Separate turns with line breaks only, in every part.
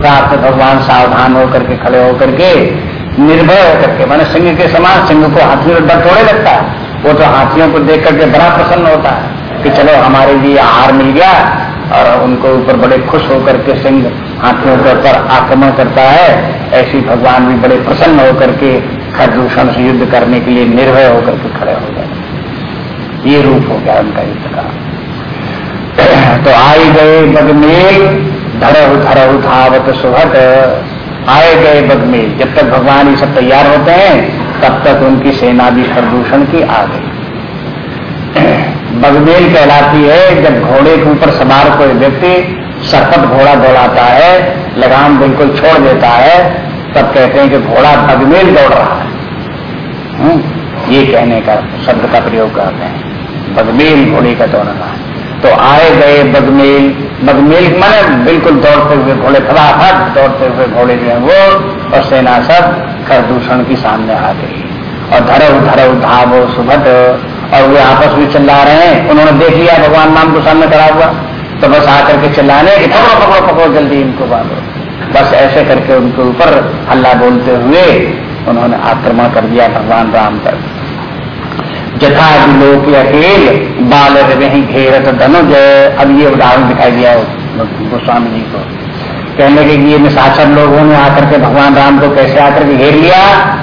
प्राप्त भगवान सावधान होकर के खड़े होकर के निर्भय होकर के मैंने सिंह के समान सिंह को हाथियों डर थोड़े लगता है। वो तो हाथियों को देख करके बड़ा प्रसन्न होता है कि चलो हमारे लिए आहार मिल गया और उनको ऊपर बड़े खुश होकर के सिंह हाथियों के ऊपर आक्रमण करता है। ऐसी भगवान भी बड़े प्रसन्न होकर के खरदूषण से युद्ध करने के लिए निर्भय होकर के खड़े हो गए ये रूप हो गया उनका युद्ध का। तो आई गए बगमेल धरहु धरहु धावत सुभट आए गए बगमेल जब तक भगवान ये सब तैयार होते हैं तब तक उनकी सेना भी प्रदूषण की आ गई। बगमेल कहलाती है जब घोड़े के ऊपर सवार कोई व्यक्ति सरपट घोड़ा दौड़ाता है लगाम बिल्कुल छोड़ देता है तब कहते हैं कि घोड़ा बगमेल दौड़ रहा है। हम्म, ये कहने का शब्द का प्रयोग करते हैं। बगमेल घोड़े का दौड़ना। तो आए गए बगमेल बगमेल माने बिल्कुल दौड़ते हुए घोड़े फटाफट दौड़ते हुए घोड़े जो है वो, और सेना सब खरदूषण की सामने आ गई। और धरव धरव, धावो सुभट और वे आपस में चिल्ला रहे हैं। उन्होंने देख लिया, भगवान नाम को सामने खड़ा हुआ। तो बस आकर के चिल्लाने कि पकड़ो पकड़ो पकड़ो, जल्दी इनको बांधो। बस ऐसे करके उनके ऊपर हल्ला बोलते हुए उन्होंने आक्रमण कर दिया भगवान राम पर। जथा लोक अकेल बाल रही घेरत धनुज। अब ये उदाहरण दिखाई दिया गोस्वामी जी को। कहने के ये निशाचर लोगों ने आकर के भगवान राम को कैसे आकर के घेर लिया?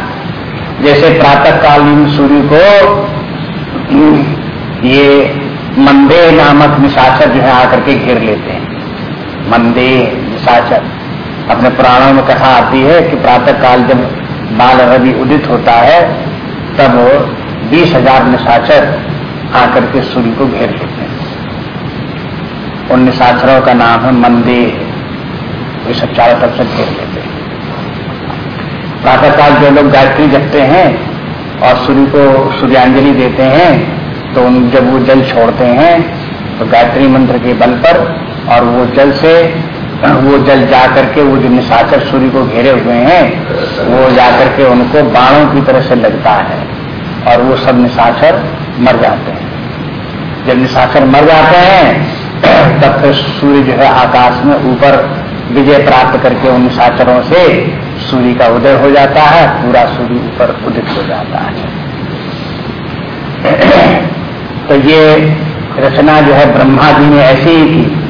जैसे प्रातः कालीन सूर्य को, ये मंदे नामक निशाचर जो है आकर के घेर लेते हैं। मंदे निशाचर। अपने पुराणों में कथा आती है कि प्रातः काल जब बाल रवि उदित होता है, तब बीस हज़ार निशाचर आकर के सूर्य को घेर लेते हैं। उन निशाचरों का नाम है मंदे वे सब चारों तरफ़ से घेर लेते हैं। प्रातःकाल जो लोग गायत्री जपते हैं और सूर्य को सूर्यांजलि देते हैं तो उन जब वो जल छोड़ते हैं तो गायत्री मंत्र के बल पर और वो जल से, वो जल जा करके वो जो निशाचर सूर्य को घेरे हुए हैं, वो जाकर के उनको बाणों की तरह से लगता है। और वो सब निशाचर मर जाते हैं। जब निशाचर मर जाते हैं, तब फिर सूर्य जो है आकाश में ऊपर विजय प्राप्त करके उन निशाचरों से सूर्य का उदय हो जाता है, पूरा सूर्य ऊपर उदित हो जाता है। तो ये रचना जो है ब्रह्मा जी ने ऐसी ही की।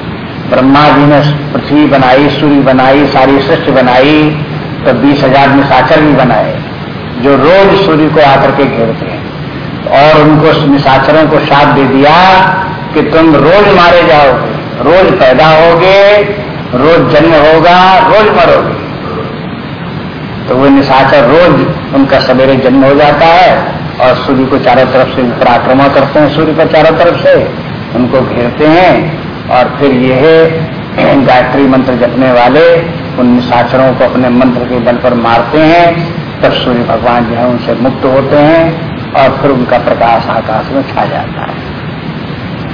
ब्रह्मा जी ने पृथ्वी बनाई, सूर्य बनाई, सारी सृष्टि बनाई तो बीस हज़ार निशाचर भी बनाए। जो रोज सूर्य को आकर के घेरते हैं। और उनको निशाचरों को साथ दे दिया कि तुम रोज मारे जाओगे, रोज पैदा होगे, रोज जन्म होगा, रोज मरोगे। तो वो निशाचर रोज उनका सवेरे जन्म हो जाता है और सूर्य को चारों तरफ़ से ऊपर आक्रमण करते हैं, सूर्य को चारों तरफ़ से। उनको घेरते हैं और फिर ये गायत्री मंत्र जपने वाले उन निशाचरों को अपने मंत्र के बल पर मारते हैं। तब सूर्य भगवान जो है उनसे मुक्त होते हैं और फिर उनका प्रकाश आकाश में छा जाता है।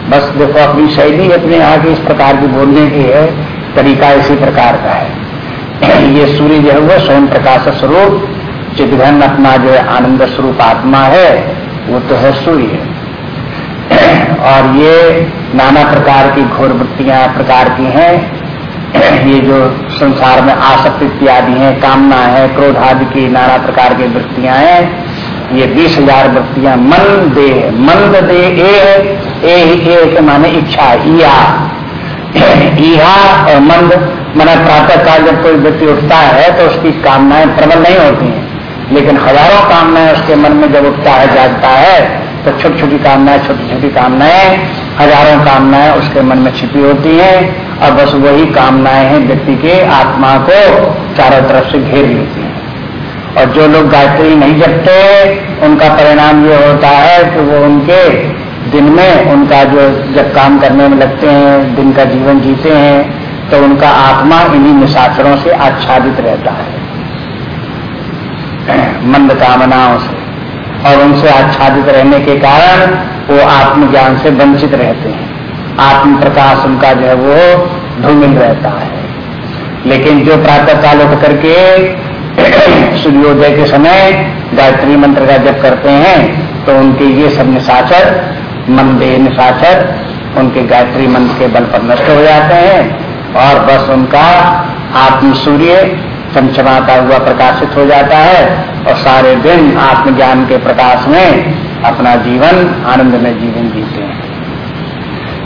बस देखो, अपनी शैली अपने आगे इस प्रकार की बोलने की है, तरीका इसी प्रकार का है। ये सूर्य जो है वो स्वयं प्रकाश स्वरूप चिदघन अपना जो है आनंद स्वरूप आत्मा है, वो तो है सूर्य। और ये नाना प्रकार की घोर वृत्तियाँ प्रकार की हैं। ये जो संसार में आसक्ति इत्यादि है कामना है क्रोध आदि की नाना प्रकार की वृत्तियाँ हैं। ये बीस हज़ार वृत्तियाँ मन दे मंद दे ए ए, ए के माने इच्छा इया इहा और मंद मैंने प्रातः काल जब कोई व्यक्ति उठता है तो उसकी कामनाएँ प्रबल नहीं होती हैं। लेकिन हज़ारों कामनाएँ उसके मन में जब उठता है जागता है तो छोटी छोटी कामनाएँ छोटी छोटी कामनाएँ, हज़ारों कामनाएँ उसके मन में छिपी होती हैं और बस वही कामनाएँ हैं व्यक्ति के आत्मा को चारों तरफ़ से घेर लेती हैं। और जो लोग गायत्री नहीं जपते, उनका परिणाम ये होता है कि वो उनके दिन में उनका जो जब काम करने में लगते हैं, दिन का जीवन जीते हैं तो उनका आत्मा इन्हीं निशाचरों से आच्छादित रहता है। मंद कामनाओं से। और उनसे आच्छादित रहने के कारण वो आत्मज्ञान से वंचित रहते हैं। आत्म प्रकाश उनका जो है वो धूमिल रहता है। लेकिन जो प्रातः काल उठ करके सूर्योदय के समय गायत्री मंत्र का जप करते हैं तो उनके ये सब निशाचर मंदे निशाचर, उनके गायत्री मंत्र के बल पर नष्ट हो जाते हैं और बस उनका आत्म सूर्य चमचमाता हुआ प्रकाशित हो जाता है। और सारे दिन आत्मज्ञान के प्रकाश में अपना जीवन आनंद में जीवन जीते हैं।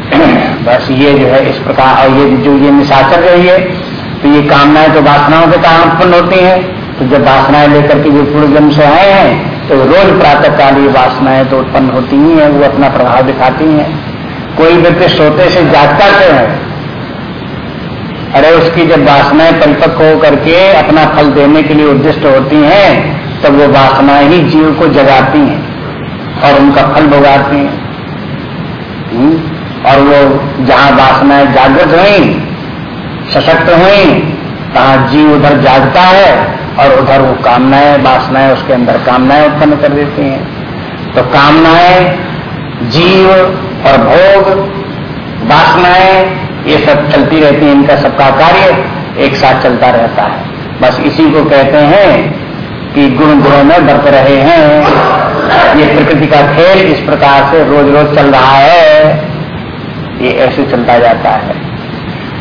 बस ये जो है इस प्रकार ये जो ये निशाचर रही है तो ये कामनाएँ तो वासनाओं के कारण उत्पन्न होती हैं। तो जब वासनाएँ लेकर के जो पूर्व जन्म से आए हैं तो रोज प्रातः काल ये वासनाएँ तो उत्पन्न होती ही हैं, वो अपना प्रभाव दिखाती हैं। कोई व्यक्ति सोते से जागता क्यों है? अरे उसकी जब वासनाएँ परिपक्व होकर के अपना फल देने के लिए उद्दिष्ट होती हैं तब वो वासनाएँ ही जीव को जगाती हैं और उनका फल भोगाती हैं। हम्म? और वो जहाँ वासनाएँ जागृत हुई, सशक्त हुई कहा जीव उधर जागता है और उधर वो कामनाएँ, वासनाएँ उसके अंदर कामनाएँ उत्पन्न कर देती हैं। तो कामनाएँ, जीव और भोग, वासनाएँ, ये सब चलती रहती है, इनका सबका कार्य एक साथ चलता रहता है। बस इसी को कहते हैं कि गुण गुणों में बरत रहे हैं। ये प्रकृति का खेल इस प्रकार से रोज रोज चल रहा है। ये ऐसे चलता जाता है।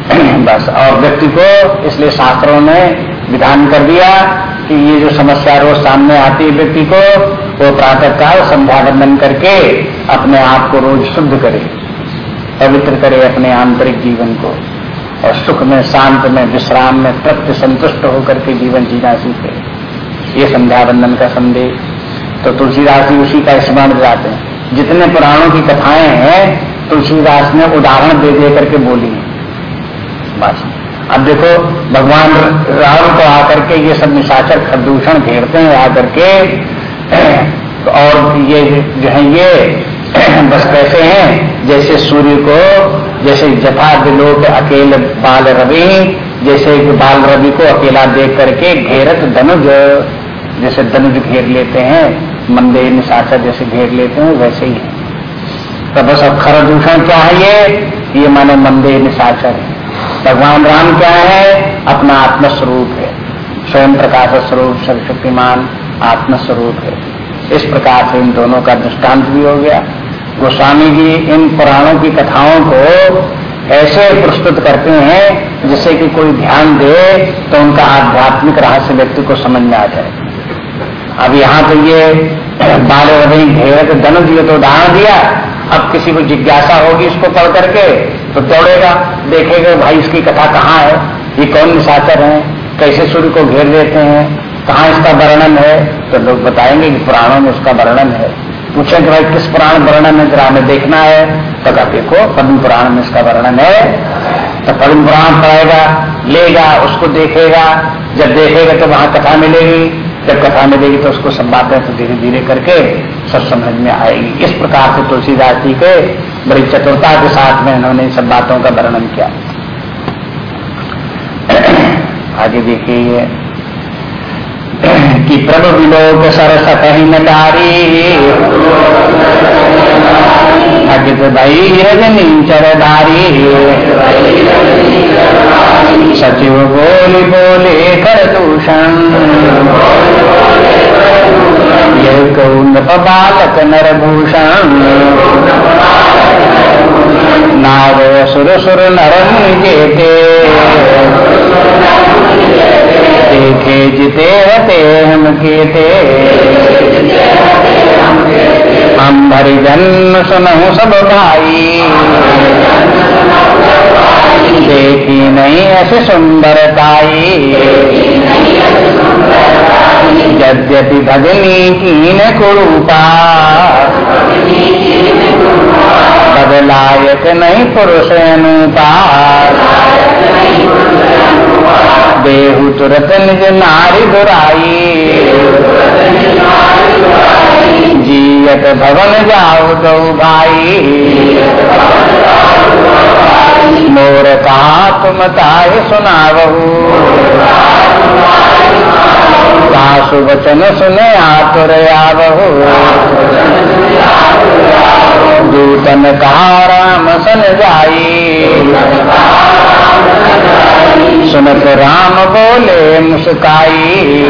बस, और व्यक्ति को इसलिए शास्त्रों ने विधान कर दिया कि ये जो समस्या रोज सामने आती है व्यक्ति को, वो प्रातः काल संध्या बंधन करके अपने आप को रोज शुद्ध करे, पवित्र करे अपने आंतरिक जीवन को, और सुख में, शांत में, विश्राम में, तृप्त, संतुष्ट होकर के जीवन जीना सीखे। ये संध्या बंधन का संदेश। तो तुलसीदास जी उसी का स्मरण दिलाते हैं। जितने पुराणों की कथाएँ हैं, तुलसीदास ने उदाहरण दे दे करके बोली है। बस। अब देखो, भगवान राम को आकर के ये सब निशाचर प्रदूषण घेरते हैं, आकर के। और ये जो है ये, बस कैसे हैं? जैसे सूर्य को, जैसे जथा दिलो के अकेले बाल रवि जैसे बाल रवि को अकेला देख करके घेरत धनुज, जैसे धनुज घेर लेते हैं, मंदे निशाचर जैसे घेर लेते हैं, वैसे ही है। तो बस अब खर दूषण क्या है ये? ये माने मंदे निशाचर भगवान राम क्या है? अपना आत्मस्वरूप है। स्वयं प्रकाश स्वरूप, सर्वशक्तिमान आत्मस्वरूप है। इस प्रकार से इन दोनों का दृष्टांत भी हो गया। गोस्वामी जी इन पुराणों की कथाओं को ऐसे प्रस्तुत करते हैं जिससे कि कोई ध्यान दे तो उनका आध्यात्मिक रहस्य व्यक्ति को समझ में आ जाए। अब यहाँ तो ये बाल घेर धनुष ये तो उदाहरण दिया, अब किसी को जिज्ञासा होगी इसको पढ़ करके तो दौड़ेगा, देखेगा, भाई इसकी कथा कहाँ है, ये कौन निशाचर है, कैसे सूर्य को घेर देते हैं, कहाँ इसका वर्णन है तो लोग बताएँगे कि पुराणों में उसका वर्णन है। पूछे कि भाई किस पुराण वर्णन है जरा हमें देखना है? तो कहा, देखो पद्म पुराण में इसका वर्णन है। तो पद्म पुराण पढ़ेगा, लेगा, उसको देखेगा। जब देखेगा तो वहाँ कथा मिलेगी। जब कथा मिलेगी तो उसको सब बातें तो धीरे धीरे करके सब समझ में आएगी। इस प्रकार से तुलसीदास जी के बड़ी चतुरता के साथ में इन्होंने सब बातों का वर्णन किया। आगे देखिए कि प्रभु विलोक सरस ही नारी अगित भई रजनी चरधारी। सचिव बोली बोले कर दूषण। ये कौन बालक नरभूषण नाग सुर सुर नरम जेते देखे जिते हते हम केते हम भरी जन्म सुनहु सब भाई देखी नहीं ऐसे सुंदरताई यद्यपि भजनी कीन कुरूपा। बदलायक नहीं पुरुष अनुपा देहु तुरत निज नारी दुराई जीयत भवन जाऊ दो भाई मोर कहा तुम ताय सुनावहू। सासु वचन सुने आतुर आवहु दूतन कहा राम सन जाई। सुनत राम बोले मुस्काई।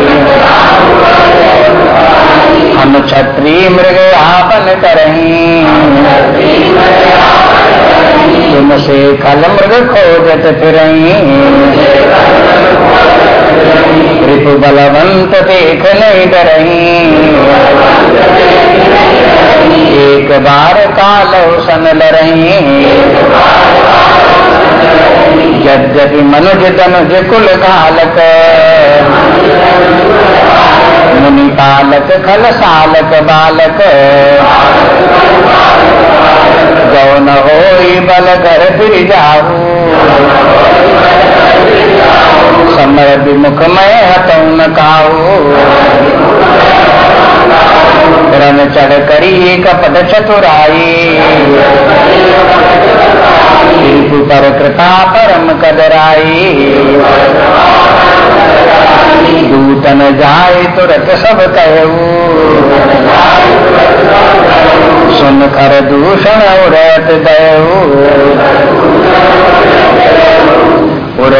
हम छत्री मृग आपन करही। तुमसे कल मृग खोजत फिर बलवंत देख नहीं डरही एक बार कालो सन लरही यद्यपि मनुज तनुज कुल घालक मुनि पालक खल सालक बालक गौन हो बल घर फिर जाऊ समर विमुख में हतऊ न काऊ। रन चढ़ करी कपट चतुराई। पर कृपा परम कदराई दूतन जाए तुरत सब कहू सुन कर दूषण उड़त दयऊ उड़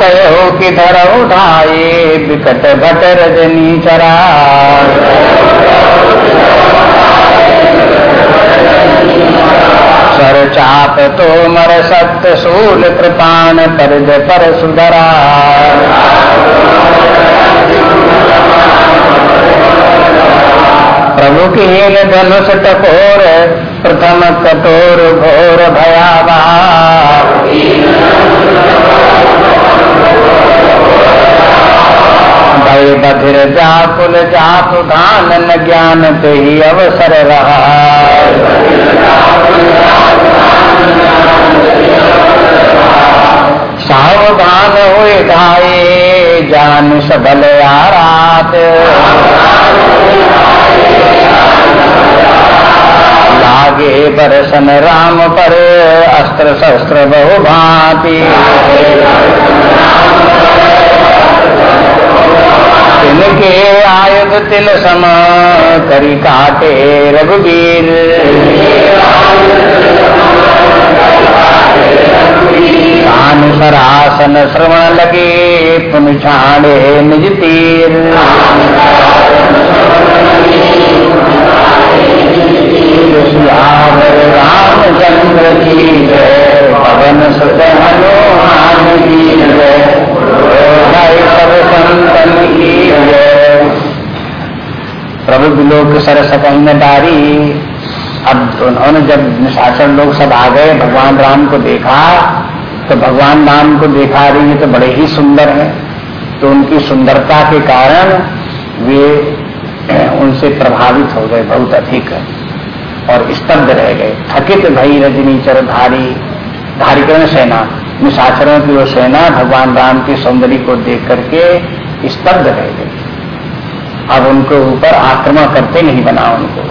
कहो कि धर उठाए विकट भट रजनी चरा सर चाप तो मर सत्य सूल कृपाण पर पर सुधरा प्रभु की धनुष टकोर, प्रथम कटोर घोर भयावा भय बधिर जाकुल जातु धान न ज्ञान ते ही अवसर रहा। सावधान हुए धाये, जान सबल आरात। लागे बरसन राम पर अस्त्र शस्त्र बहु तिनके आयुध तिल सम करी काटे रघुवीर। सरासन श्रवण लगे, पुन छाड़े निज तीर। रामचंद्र की जय, पवन सुत हनुमान की प्रभु विलोक सरस कहीं डारी अब उन्होंने जब निशाचर लोग सब आ गए, भगवान राम को देखा तो भगवान राम को देखा रही है तो बड़े ही सुंदर हैं। तो उनकी सुंदरता के कारण वे उनसे प्रभावित हो गए, बहुत अधिक। और स्तब्ध रह गए। थकित भई रजनी चर धारी धारिकरण सेना। निशाचरों की वो सेना भगवान राम के सौंदर्य को देख करके स्तब्ध रह गई। अब उनको ऊपर आक्रमण करते नहीं बना उनको।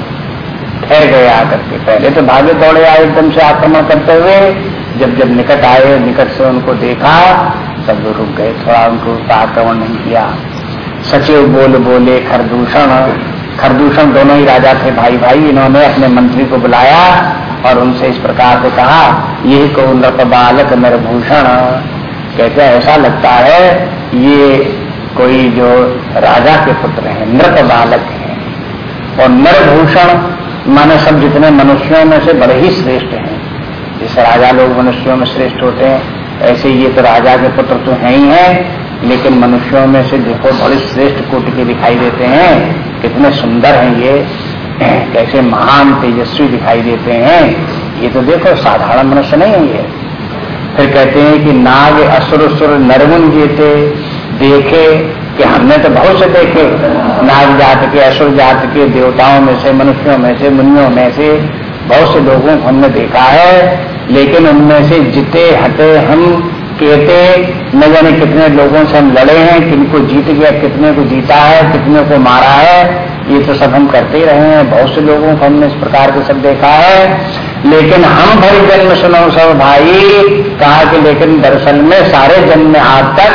ठहर गए आकर के। पहले तो भागे दौड़े आए एकदम से आक्रमण करते हुए, जब जब निकट आए, निकट से उनको देखा, सब लोग रुक गए। थोड़ा उनको आक्रमण नहीं किया। सचिव बोल बोले, खरदूषण खरदूषण दोनों ही राजा थे भाई भाई इन्होंने अपने मंत्री को बुलाया। और उनसे इस प्रकार से कहा यही को नृप बालक नरभूषण। कहते ऐसा लगता है, ये कोई जो राजा के पुत्र हैं, नृप बालक हैं। और नरभूषण माने सब जितने मनुष्यों में से बड़े ही श्रेष्ठ हैं। जैसे राजा लोग मनुष्यों में श्रेष्ठ होते हैं, ऐसे ये तो राजा के पुत्र तो हैं ही हैं, लेकिन मनुष्यों में से देखो, बड़े श्रेष्ठ कोटि के दिखाई देते हैं। कितने सुंदर हैं ये। कैसे महान तेजस्वी दिखाई देते हैं, ये तो देखो, साधारण मनुष्य नहीं है ये। फिर कहते हैं कि नाग असुर सुर नरमुन जीते, देखे कि हमने तो बहुत से देखे। नाग जात के, असुर जात के देवताओं में से, मनुष्यों में से, मुनियों में से बहुत से लोगों को हमने देखा है, लेकिन उनमें से जीते, हटे, हम कहते न जाने कितने लोगों से हम लड़े हैं, किनको जीत गया, कितने को जीता है, कितने को मारा है ये तो सब हम करते ही रहे हैं, बहुत से लोगों को हमने इस प्रकार के सब देखा है। लेकिन हम भरी जन्म सुनो, सब भाई कहा कि लेकिन दरअसल में सारे जन्म में आज तक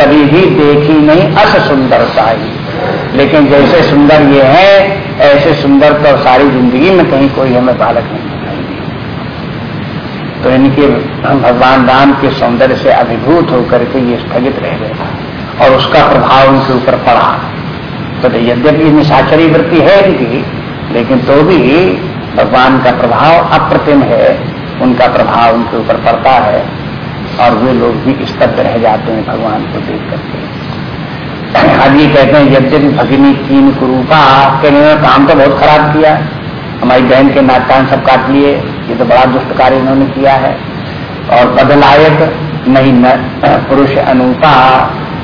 कभी भी देखी नहीं अस सुंदरता ही लेकिन जैसे सुंदर ये है, ऐसे सुंदर तो सारी ज़िंदगी में कहीं कोई हमें बालक नहीं तो इनके भगवान राम के सौंदर्य से अभिभूत होकर के ये स्थगित रह गए और उसका प्रभाव उनके ऊपर पड़ा। तो यद्यपि निशाचरी वृत्ति है इनकी लेकिन तो भी भगवान का प्रभाव अप्रतिम है, उनका प्रभाव उनके ऊपर पड़ता है, और वे लोग भी स्तब्ध रह जाते हैं भगवान को देख करके। अब ये कहते हैं, यद्यपि भगिनी कीन कुरूपा के काम तो बहुत खराब किया। हमारी बहन के नाटकान सब काट लिए, ये तो बड़ा दुष्ट कार्य इन्होंने किया है। और बदलायक नहीं पुरुष अनुपा,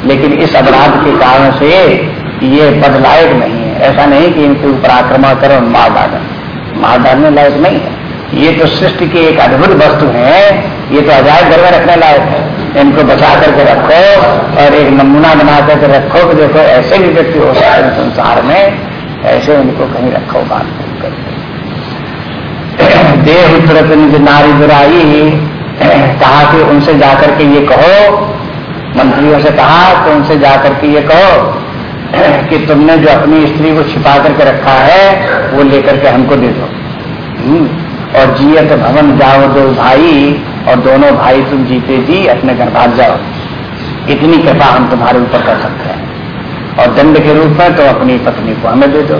लेकिन इस अपराध के कारण से ये पद लायक नहीं है। ऐसा नहीं कि इनके ऊपर आक्रमण करो मार डालें। मार डालने लायक नहीं है। ये तो सृष्टि की एक अद्भुत वस्तु है। ये तो अजायब घर में रखने लायक है। इनको बचा करके रखो और एक नमूना बना करके रखो कि देखो ऐसे भी व्यक्ति हो सकते हैं संसार में। ऐसे उनको कहीं रखो बात देह तुरंत निज नारी बुराई कहा कि उनसे जाकर के ये कहो। मंत्रियों से कहा तो उनसे जाकर के ये कहो। कि तुमने जो अपनी स्त्री को छिपा करके रखा है वो लेकर के हमको दे दो। हम्म, और जियत भवन जाओ दो भाई और दोनों भाई तुम जीते जी अपने घर भाग जाओ। इतनी कृपा हम तुम्हारे ऊपर कर सकते हैं। और दंड के रूप में तो अपनी पत्नी को हमें दे दो।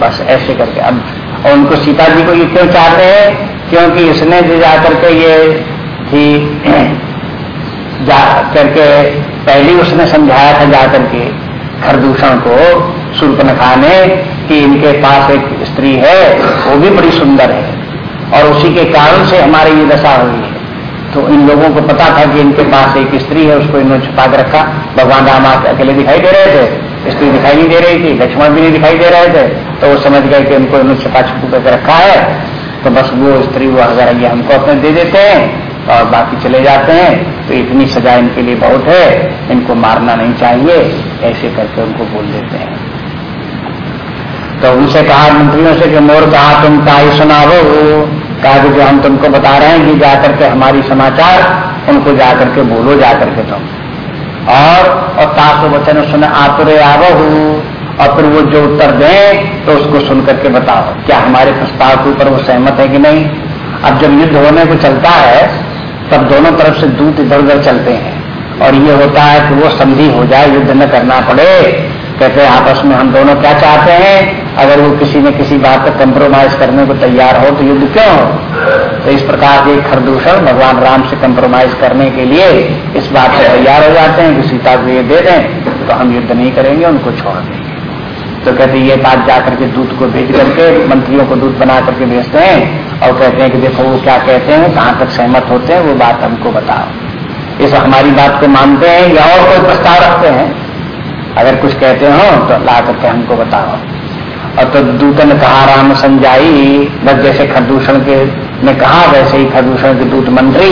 बस ऐसे करके। अब और उनको सीता जी को ये क्यों चाहते हैं? क्योंकि इसने जो जा करके ये थी जा करके पहले उसने समझाया था जाकर के खरदूषण को सूर्पनखा ने कि इनके पास एक स्त्री है, वो भी बड़ी सुंदर है। और उसी के कारण से हमारी ये दशा हुई है। तो इन लोगों को पता था कि इनके पास एक स्त्री है, उसको इन्होंने छुपा के रखा। भगवान राम अकेले दिखाई दे रहे थे। स्त्री दिखाई नहीं दे रही थी, लक्ष्मण भी नहीं दिखाई दे रहे थे। तो वो समझ गए कि इनको इन्होंने छुपा छुपू करके रखा है। तो बस वो स्त्री वो ये हमको अपने दे देते हैं। और बाकी चले जाते हैं तो इतनी सजा इनके लिए बहुत है, इनको मारना नहीं चाहिए, ऐसे करके उनको बोल देते हैं। तो उनसे कहा मंत्रियों से कि मोर कहा तुम का ही सुनावो कहा कि हम तुमको बता रहे हैं कि जाकर के हमारी समाचार, उनको जाकर के बोलो, जाकर के तुम। और और ताप वचन सुन, आतुरे आवो, और फिर वो जो उत्तर दें तो उसको सुन करके बताओ, क्या हमारे प्रस्ताव के ऊपर वो सहमत है कि नहीं? अब जब युद्ध होने को चलता है तब दोनों तरफ़ से दूत इधर उधर चलते हैं। और ये होता है कि वो संधि हो जाए, युद्ध न करना पड़े। कहते हैं, आपस में हम दोनों क्या चाहते हैं? अगर वो किसी न किसी बात पर कंप्रोमाइज करने को तैयार हो तो युद्ध क्यों हो? तो इस प्रकार के खरदूषण भगवान राम से कंप्रोमाइज करने के लिए इस बात पर तैयार हो जाते हैं कि सीता को ये दे दें तो हम युद्ध नहीं करेंगे, उनको छोड़ देंगे। तो कहते ये बात जाकर के दूत को भेज करके, मंत्रियों को दूत बना करके भेजते हैं और कहते हैं कि देखो वो क्या कहते हैं, कहाँ तक सहमत होते हैं, वो बात हमको बताओ। इस हमारी बात को मानते हैं या और कोई प्रस्ताव रखते हैं? अगर कुछ कहते हो तो ला करके हमको बताओ। और तो दूत ने कहा राम संजाई, बस जैसे खरदूषण के ने कहा, वैसे ही खरदूषण के दूत मंत्री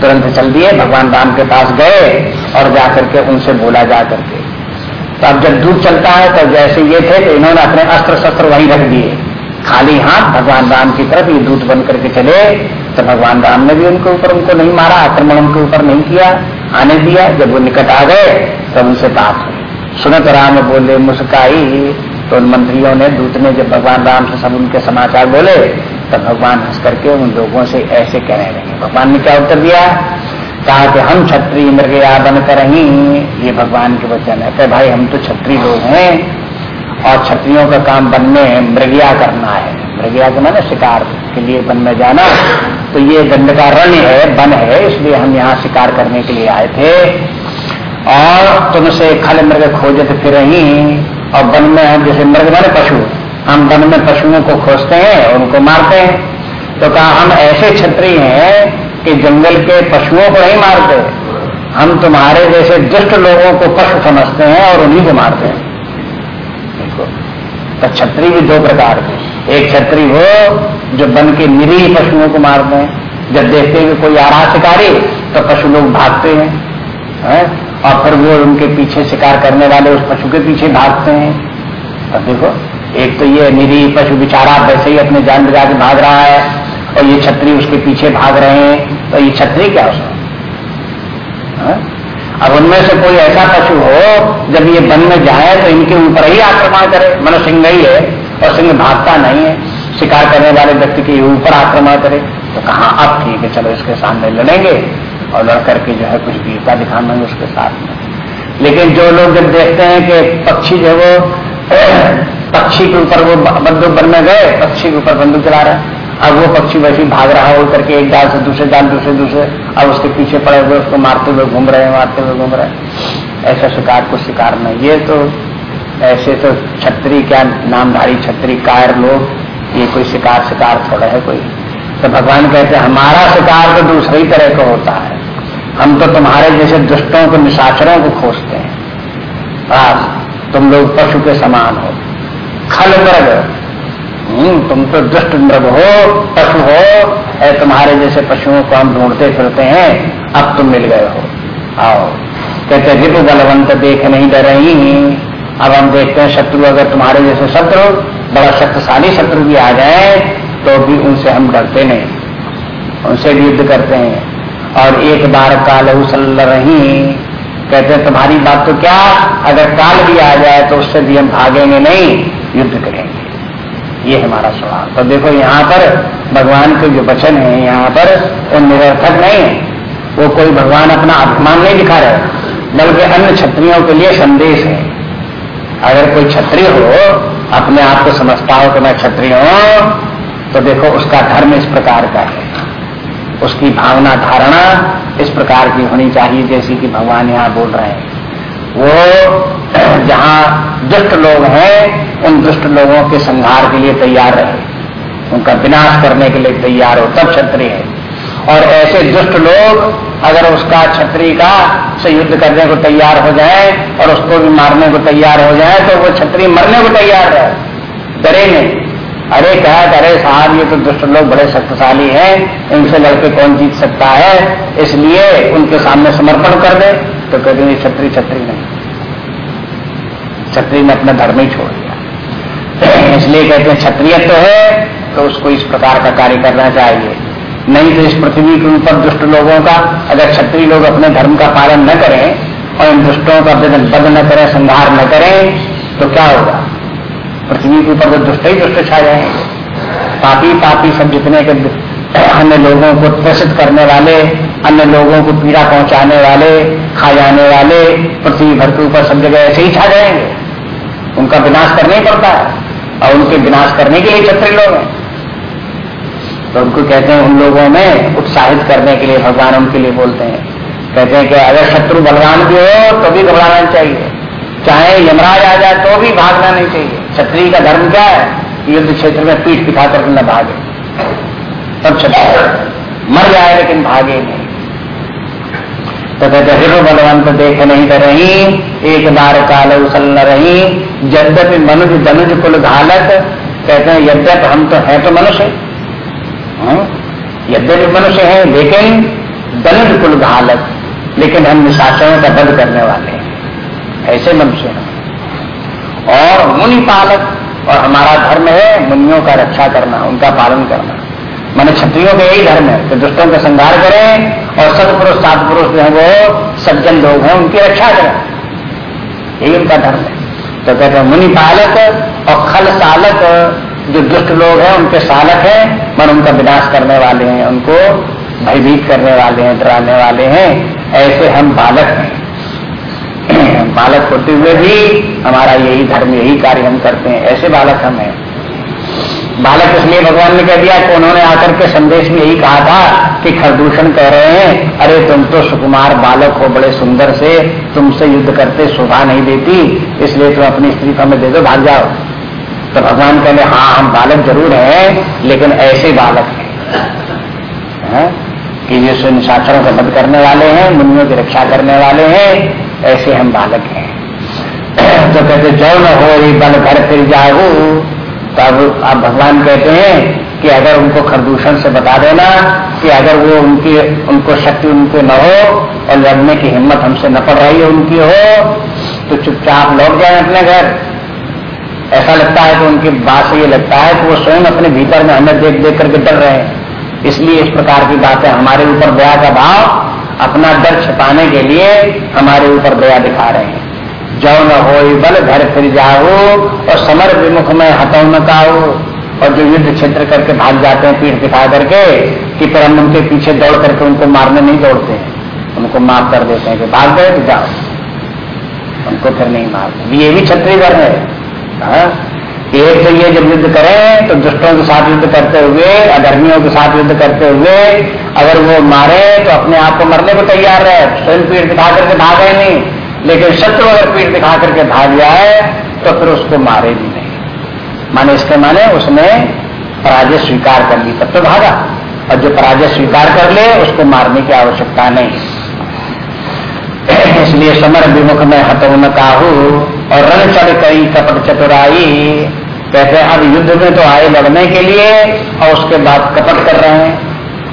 तुरंत चल दिए, भगवान राम के पास गए और जाकर के उनसे बोला जा करके। तो अब जब दूध चलता है तो जैसे ये थे तो इन्होंने अपने अस्त्र शस्त्र वहीं रख दिए। खाली हाथ भगवान राम की तरफ़ ये दूत बन करके चले तो भगवान राम ने भी उनके ऊपर, उनको नहीं मारा, आक्रमण उनके ऊपर नहीं किया, आने दिया। जब वो निकट आ गए तो उनसे बात हुई। सुनत राम बोले, मुस्काई। तो उन मंत्रियों ने, दूत ने जब भगवान राम से सब उनके समाचार बोले, तब भगवान हंस करके उन लोगों से ऐसे कहने लगे, भगवान ने क्या उत्तर दिया? कहा कि, हम छत्री मृगया बन कर ये भगवान के वचन है। कि भाई, हम तो छत्री लोग हैं। और छत्रियों का काम वन में मृगया करना है। मृगया के मैंने शिकार के लिए वन में जाना। तो ये दंड का रण है, वन है, इसलिए हम यहाँ शिकार करने के लिए आए थे। और तुमसे खल मृग खोजते फिर और वन में हम जैसे मृग बने पशु, हम वन में पशुओं को खोजते हैं और उनको मारते हैं। तो कहा, हम ऐसे छत्री हैं कि जंगल के पशुओं को नहीं मारते। हम तुम्हारे जैसे दुष्ट लोगों को पशु समझते हैं और उन्हीं को मारते हैं। तो छत्री भी दो प्रकार के एक छत्री वो जो बन के निरीह पशुओं को मारते हैं जब देखते हैं कि कोई आ रहा शिकारी तो पशु लोग भागते हैं, है? और फिर वो उनके पीछे शिकार करने वाले उस पशु के पीछे भागते हैं अब देखो, एक तो ये निरीह पशु बिचारा वैसे ही अपने जान बजा के भाग रहा है, और ये छत्री उसके पीछे भाग रहे हैं तो ये छत्री क्या उसमें? अब उनमें से कोई ऐसा पशु हो, जब ये वन में जाए तो इनके ऊपर ही आक्रमण करे। मनो सिंह ही है और सिंह भागता नहीं है। शिकार करने वाले व्यक्ति के ऊपर आक्रमण करे। तो कहा? अब ठीक है, चलो इसके सामने लड़ेंगे और लड़ करके जो है कुछ वीरता दिखाना उसके साथ में। लेकिन जो लोग जब देखते हैं कि पक्षी जो वो, पक्षी के ऊपर वो बंदूक बन में गए, पक्षी के ऊपर बंदूक चला रहा है। अब वो पक्षी वैसे भाग रहा हो करके एक डाल से दूसरे डाल दूसरे दूसरे। अब उसके पीछे पड़े हुए उसको मारते हुए घूम रहे मारते हुए घूम रहे ऐसा शिकार को शिकार नहीं। ये तो ऐसे तो छत्री क्या नामधारी छत्री कार लोग ये कोई शिकार शिकार थोड़ा है कोई। तो भगवान कहते हमारा शिकार तो दूसरी तरह का होता है। हम तो तुम्हारे जैसे दुष्टों को निशाचरों को खोजते हैं। तुम लोग पशु के समान हो। खल हम्म, तुम तो दुष्ट मृग हो, पशु हो, ऐ तुम्हारे जैसे पशुओं को हम ढूंढते फिरते हैं, अब तुम मिल गए हो। आओ। कहते रिपु बलवंत, देख नहीं डर रही अब हम देखते हैं, शत्रु अगर तुम्हारे जैसे शत्रु, बड़ा शक्तिशाली शत्रु भी आ जाए तो भी उनसे हम डरते नहीं। उनसे भी युद्ध करते हैं। और एक बार काल उसल रही। कहते हैं, तुम्हारी बात तो क्या? अगर काल भी आ जाए तो उससे भी हम भागेंगे नहीं, युद्ध करेंगे। ये हमारा सवाल तो देखो, यहाँ पर भगवान के जो वचन है, यहाँ पर वो निरर्थक नहीं है। वो कोई भगवान अपना अभिमान नहीं दिखा रहे, बल्कि अन्य क्षत्रियों के लिए संदेश है। अगर कोई क्षत्रिय हो, अपने आप को समझता हो कि मैं क्षत्रिय हूँ तो देखो, उसका धर्म इस प्रकार का है। उसकी भावना, धारणा इस प्रकार की होनी चाहिए, जैसी कि भगवान यहाँ बोल रहे हैं। वो जहाँ दुष्ट लोग हैं, उन दुष्ट लोगों के संहार के लिए तैयार रहे। उनका विनाश करने के लिए तैयार हो, तब क्षत्रिय है। और ऐसे दुष्ट लोग, अगर उसका छत्री का से युद्ध करने को तैयार हो जाए, और उसको भी मारने को तैयार हो जाए तो वो छत्री मरने को तैयार है डरे नहीं। अरे कहा, अरे साहब, ये तो दुष्ट लोग बड़े शक्तिशाली हैं। इनसे लड़के कौन जीत सकता है? इसलिए उनके सामने समर्पण कर दे। तो कहते हैं छत्री छत्री नहीं। छत्री ने अपना धर्म ही छोड़ दिया। इसलिए कहते हैं क्षत्रिय तो है तो उसको इस प्रकार का कार्य करना चाहिए। नहीं तो इस पृथ्वी के ऊपर दुष्ट लोगों का, अगर क्षत्रिय लोग अपने धर्म का पालन न करें और इन दुष्टों का बद न करें, संहार न करें तो क्या होगा? पृथ्वी के ऊपर तो दुष्ट ही दुष्ट छा जाएँगे पापी पापी सब जितने के अन्य लोगों को त्रसित करने वाले, अन्य लोगों को पीड़ा पहुँचाने वाले, खा जाने वाले, पृथ्वी भर के ऊपर सब जगह ऐसे ही छा जाएँगे। उनका विनाश करना ही पड़ता है, और उनके विनाश करने के लिए छत्री लोग हैं। तो उनको कहते हैं, उन लोगों में उत्साहित करने के लिए, भगवान उनके लिए बोलते हैं। कहते हैं कि अगर शत्रु बलवान भी हो तो भी घबराना चाहिए। चाहे यमराज आ जाए तो भी भागना नहीं चाहिए। क्षत्रिय का धर्म क्या है? युद्ध क्षेत्र में पीठ पिठा दिखाकर न भागे तब क्षत्रिय मर जाए, लेकिन भागे नहीं। तो कहते हिरो बलवंत देख नहीं कर रही, एक बार काल उसल न रही यद्यपि मनुज दनुज कुल घालत, कहते हैं, यद्यप हम तो हैं तो मनुष्य। हाँ? यद्यपि मनुष्य है, लेकिन दनुज कुल घालत, लेकिन हम निशाचरों का वध करने वाले हैं। ऐसे मनुष्य हैं। और मुनि पालक और हमारा धर्म है, मुनियों का रक्षा करना, उनका पालन करना। मैंने क्षत्रियों का यही धर्म है कि दुष्टों का संहार करें और सदपुरुष सात पुरुष जो है वो सज्जन लोग हैं, उनकी रक्षा करें। यही उनका धर्म है। तो कहते हैं, मुनि पालक और खल सालक जो दुष्ट लोग हैं, उनके सालक हैं मन उनका विनाश करने वाले हैं, उनको भयभीत करने वाले हैं, डराने वाले हैं, ऐसे हम बालक हैं। बालक होते हुए भी हमारा यही धर्म, यही कार्य हम करते हैं, ऐसे बालक हम हैं। बालक इसलिए भगवान ने कह दिया कि उन्होंने आकर के संदेश में यही कहा था कि खरदूषण कह रहे हैं, अरे, तुम तो सुकुमार बालक हो, बड़े सुंदर से, तुमसे युद्ध करते शोभा नहीं देती, इसलिए तुम अपनी स्त्री को हमें दे दो, भाग जाओ। तो भगवान कहने हाँ हम बालक ज़रूर हैं, लेकिन ऐसे बालक हैं। है? कि जैसे साक्षरों का मद करने वाले हैं, मुनियों की रक्षा करने वाले हैं, ऐसे हम बालक हैं। तो कहते, जो न हो बल घर फिर जाओ तब आप भगवान कहते हैं कि अगर उनको खरदूषण से बता देना, कि अगर वो उनकी, उनको शक्ति उनके न हो और लड़ने की हिम्मत हमसे न पड़ रही है, उनकी हो तो चुपचाप लौट जाए अपने घर। ऐसा लगता है कि उनकी बात से ये लगता है कि वो स्वयं अपने भीतर में हमें देख देख करके डर रहे हैं। इसलिए इस प्रकार की बातें हमारे ऊपर दया का भाव, अपना डर छिपाने के लिए हमारे ऊपर दया दिखा रहे हैं। जो न हो बल घर फिर जाओ और समर विमुख में हटो न काओ। और जो युद्ध क्षेत्र करके भाग जाते हैं पीठ दिखा करके कि फिर हम उनके पीछे दौड़ करके उनको मारने नहीं दौड़ते हैं। उनको माफ़ कर देते हैं कि भाग गए तो जाओ। उनको फिर नहीं मारते। ये भी क्षत्रिय है। हाँ? एक तो ये जब युद्ध करें तो दुष्टों के साथ युद्ध करते हुए, अधर्मियों के साथ युद्ध करते हुए अगर वो मारे तो अपने आप को मरने को तैयार रहे। स्वयं पीठ दिखा करके भागे नहीं। लेकिन शत्रु अगर पीठ दिखा करके भाग जाए तो फिर उसको मारे भी नहीं। माने इसके माने उसने पराजय स्वीकार कर ली, तब तो भागा। और जो पराजय स्वीकार कर ले, उसको मारने की आवश्यकता नहीं। इसलिए समर विमुख में हतो न काहू और रण चढ़ कई कपट चतुराई। कहते अब युद्ध में तो आए लड़ने के लिए और उसके बाद कपट कर रहे हैं।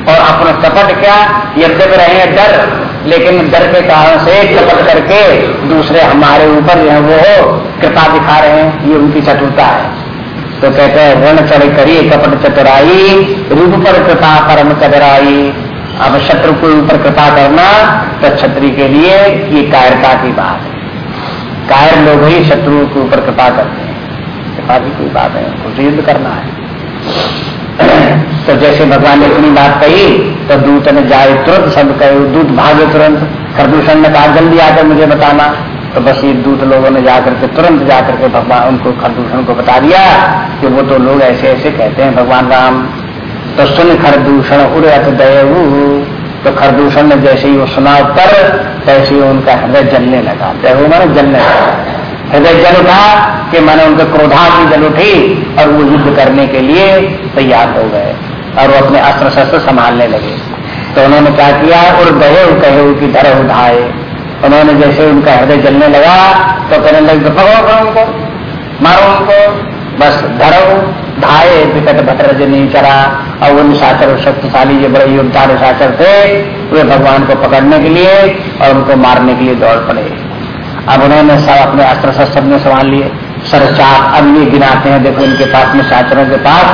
और अपना कपट क्या? यद्यप रहे हैं डर। लेकिन डर के कारण से कपट करके दूसरे हमारे ऊपर जो वो कृपा दिखा रहे हैं, ये उनकी चतुरता है। तो कहते हैं रण चढ़ करी कपट चतुराई, रूप पर कृपा, परम चतुराई। अब शत्रु के ऊपर कृपा करना तो छत्री के लिए ये कायरता की बात है। कायर लोग ही शत्रु के ऊपर कृपा करते हैं। कृपा की कोई बात है कुछ युद्ध करना है। तो जैसे भगवान ने इतनी बात कही तो दूत ने जाए तुरंत सब कहे, दूत भागे तुरंत। प्रदूषण ने कहा, जल्दी आकर मुझे बताना। तो बस ये दूत लोगों ने जाकर के, तुरंत जाकर के भगवान, उनको खरदूषण को बता दिया कि वो तो लोग ऐसे ऐसे कहते हैं, भगवान राम। तो सुन खरदूषण उड़त दयऊ तो खरदूषण ने जैसे ही वो सुना उत्तर, तैसे ही उनका हृदय जलने लगा। दयऊ मैंने जलने लगा। हृदय जल उठा कि मैंने उनके क्रोधा की जल उठी और वो युद्ध करने के लिए तैयार हो गए और वो अपने अस्त्र शस्त्र संभालने लगे। तो उन्होंने क्या किया? और गहे कहे कि धर उठाए। उन्होंने जैसे उनका हृदय जलने लगा तो कहने लगे पकड़ो उनको, मारो उनको। बस धरो, धाये, विकट भटर नहीं चरा और वो निशाचर शक्तिशाली जो बड़े योद्धा निशाचर थे। वे भगवान को पकड़ने के लिए और उनको मारने के लिए दौड़ पड़े। अब उन्होंने सब अपने अस्त्र शस्त्र ने संभाल लिए। सर अब ये गिनाते हैं। देखो इनके पास में निशाचरों के पास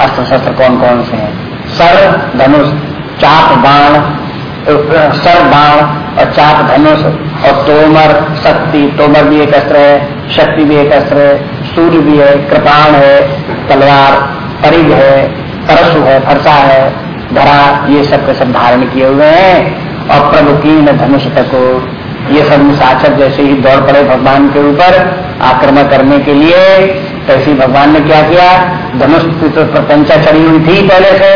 अस्त्र शस्त्र कौन कौन से हैं? सर, धनुष चाप बाण सर, बाण और चाप धनुष और तोमर, शक्ति। तोमर भी एक अस्त्र है, शक्ति भी एक अस्त्र है, सूर्य भी है, कृपाण है, तलवार परिग है, परशु है, फरसा है, धरा, ये सब के सब धारण किए हुए हैं। और प्रभु की धनुष तको ये सब निशाचर जैसे ही दौड़ पड़े भगवान के ऊपर आक्रमण करने के लिए, तैसे भगवान ने क्या किया? धनुष तो प्रपंचा चढ़ी हुई थी पहले से।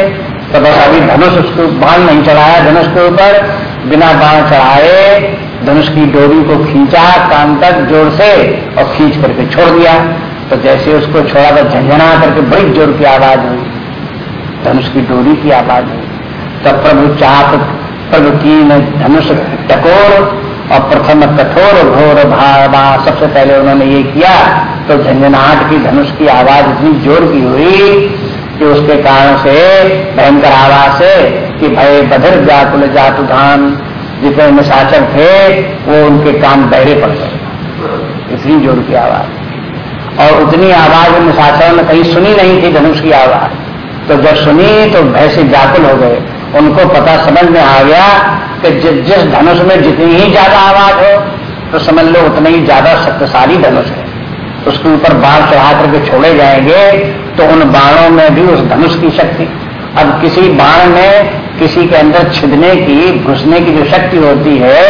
तो बस अभी धनुष उसको बाण नहीं चढ़ाया, धनुष के ऊपर। बिना बाण चढ़ाए धनुष की डोरी को खींचा, कान तक ज़ोर से और खींच करके छोड़ दिया। तो जैसे उसको छोड़ा तो झंझना करके बड़ी ज़ोर की आवाज़ हुई। धनुष की डोरी की आवाज़ हुई। तब प्रभु चाप, प्रभु की धनुष टकोर और प्रथम कठोर घोर भावा सबसे पहले उन्होंने ये किया तो झंझनाहट की, धनुष की आवाज़ इतनी ज़ोर की हुई कि उसके कारण से, भयंकर आवाज़ से कि भय बधर व्याकुल जातु धान जितने निशाचर थे, वो उनके कान बहरे पड़ गए। इतनी ज़ोर की आवाज़। और उतनी आवाज़ उन शासन ने कहीं सुनी नहीं थी, धनुष की आवाज़। तो जब सुनी तो भय से व्याकुल हो गए। उनको पता समझ में आ गया कि जिस जिस धनुष में जितनी ही ज़्यादा आवाज़ हो तो समझ लो उतनी ही ज़्यादा शक्तिशाली धनुष है। उसके ऊपर बाढ़ चढ़ा करके छोड़े जाएँगे तो उन बाणों में भी उस धनुष की शक्ति। अब किसी बाण में किसी के अंदर छिदने की, घुसने की जो शक्ति होती है,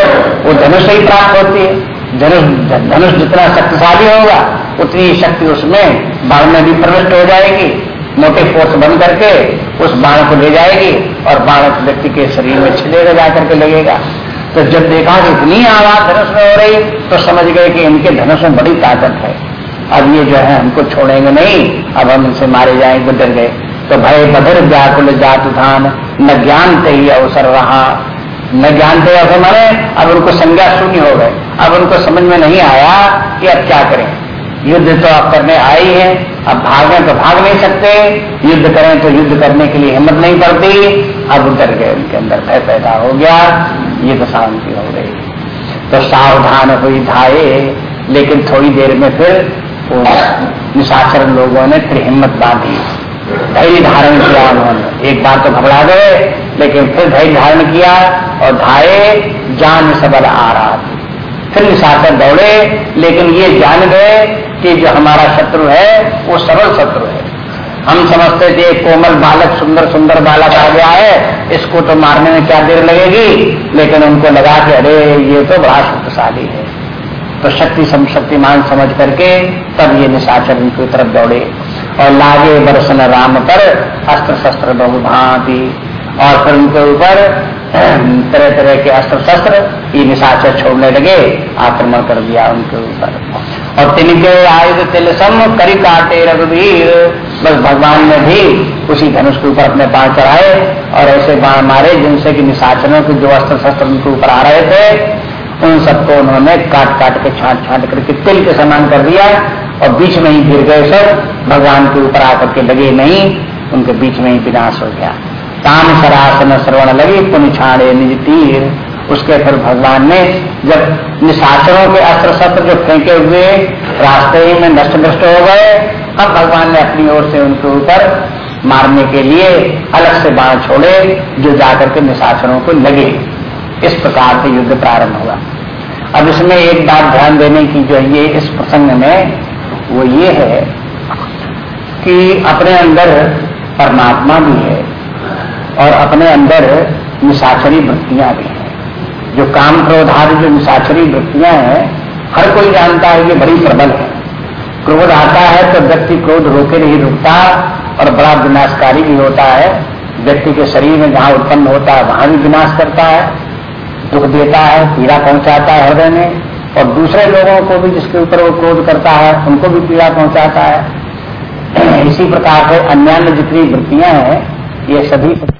वो धनुष से ही प्राप्त होती है। धनुष धनुष जितना शक्तिशाली होगा, उतनी शक्ति उसमें बाण में भी प्रविष्ट हो जाएगी। मोटे फोर्स बन करके उस बाण को ले जाएगी और बाण व्यक्ति के शरीर में छिलेगा जा करके लगेगा। तो जब देखा कि इतनी आवाज़ धनुष में हो रही तो समझ गए कि इनके धनुष में बड़ी ताकत है। अब ये जो है, हमको छोड़ेंगे नहीं। अब हम इनसे मारे जाएँगे, डर गए। तो भय बधर व्याकुल जात धान, न ज्ञान ही अवसर रहा। न जानते ऐसे माने अब उनको संज्ञा शून्य हो गए। अब उनको समझ में नहीं आया कि अब क्या करें। युद्ध तो आप करने ही हैं। अब भागें तो भाग नहीं सकते, युद्ध करें तो युद्ध करने के लिए हिम्मत नहीं पड़ती अब डर गए उनके अंदर, भय पैदा हो गया, ये तो शांति हो गई। तो सावधान हुई धाये, लेकिन थोड़ी देर में फिर वो निशाचर लोगों ने फिर हिम्मत बांधी। धैर्य धारण किया उन्होंने। एक बार तो घबरा गए, लेकिन फिर धैर्य धारण किया और धाये जान सबल आ रहा फिर निशाचर दौड़े, लेकिन ये जान गए कि जो हमारा शत्रु है, वो सरल शत्रु है। हम समझते थे, कोमल बालक सुंदर सुंदर बालक आ गया है, इसको तो मारने में क्या देर लगेगी? लेकिन उनको लगा कि, अरे, ये तो बड़ा शक्तिशाली है। तो शक्ति शक्तिमान समझ करके तब ये निशाचर उनकी तरफ़ दौड़े और लागे बरसन राम पर अस्त्र शस्त्र बहुभांति और फिर उनके ऊपर तरह तरह के अस्त्र शस्त्र ये निशाचर छोड़ने लगे, आक्रमण कर दिया उनके ऊपर। और तिनके आयुध तिलसम करी काटे रघुवीर। बस भगवान ने भी उसी धनुष के ऊपर अपने बाण चढ़ाए और ऐसे बाण मारे जिनसे कि निशाचरों के जो अस्त्र शस्त्र उनके ऊपर आ रहे थे, उन सबको उन्होंने काट काट के छाट छाट करके तिल के समान कर दिया और बीच में ही गिर गए सब। भगवान के ऊपर आकर के लगे नहीं, उनके बीच में ही विनाश हो गया। काम सरासन श्रवण लगी पुन छाड़े निज तीर। उसके फिर भगवान ने जब निशाचरों के अस्त्र शस्त्र जो फेंके हुए रास्ते ही में नष्ट नष्ट हो गए अब भगवान ने अपनी ओर से उनके ऊपर मारने के लिए अलग से बाण छोड़े, जो जाकर के निशाचरों को लगे। इस प्रकार से युद्ध प्रारंभ हुआ। अब इसमें एक बात ध्यान देने की जो ये इस प्रसंग में, वो ये है कि अपने अंदर परमात्मा भी है और अपने अंदर निशाचरी वृत्तियाँ भी हैं। जो काम क्रोधादि जो निशाचरी वृत्तियाँ हैं, हर कोई जानता है ये बड़ी प्रबल है। क्रोध आता है तो व्यक्ति क्रोध रोके नहीं रुकता और बड़ा विनाशकारी भी होता है। व्यक्ति के शरीर में जहाँ उत्पन्न होता है, वहाँ भी विनाश करता है, दुख देता है, पीड़ा पहुंचाता है हृदय में। और दूसरे लोगों को भी जिसके ऊपर वो क्रोध करता है, उनको भी पीड़ा पहुंचाता है। इसी प्रकार से अन्यान्य जितनी वृत्तियाँ हैं, ये सभी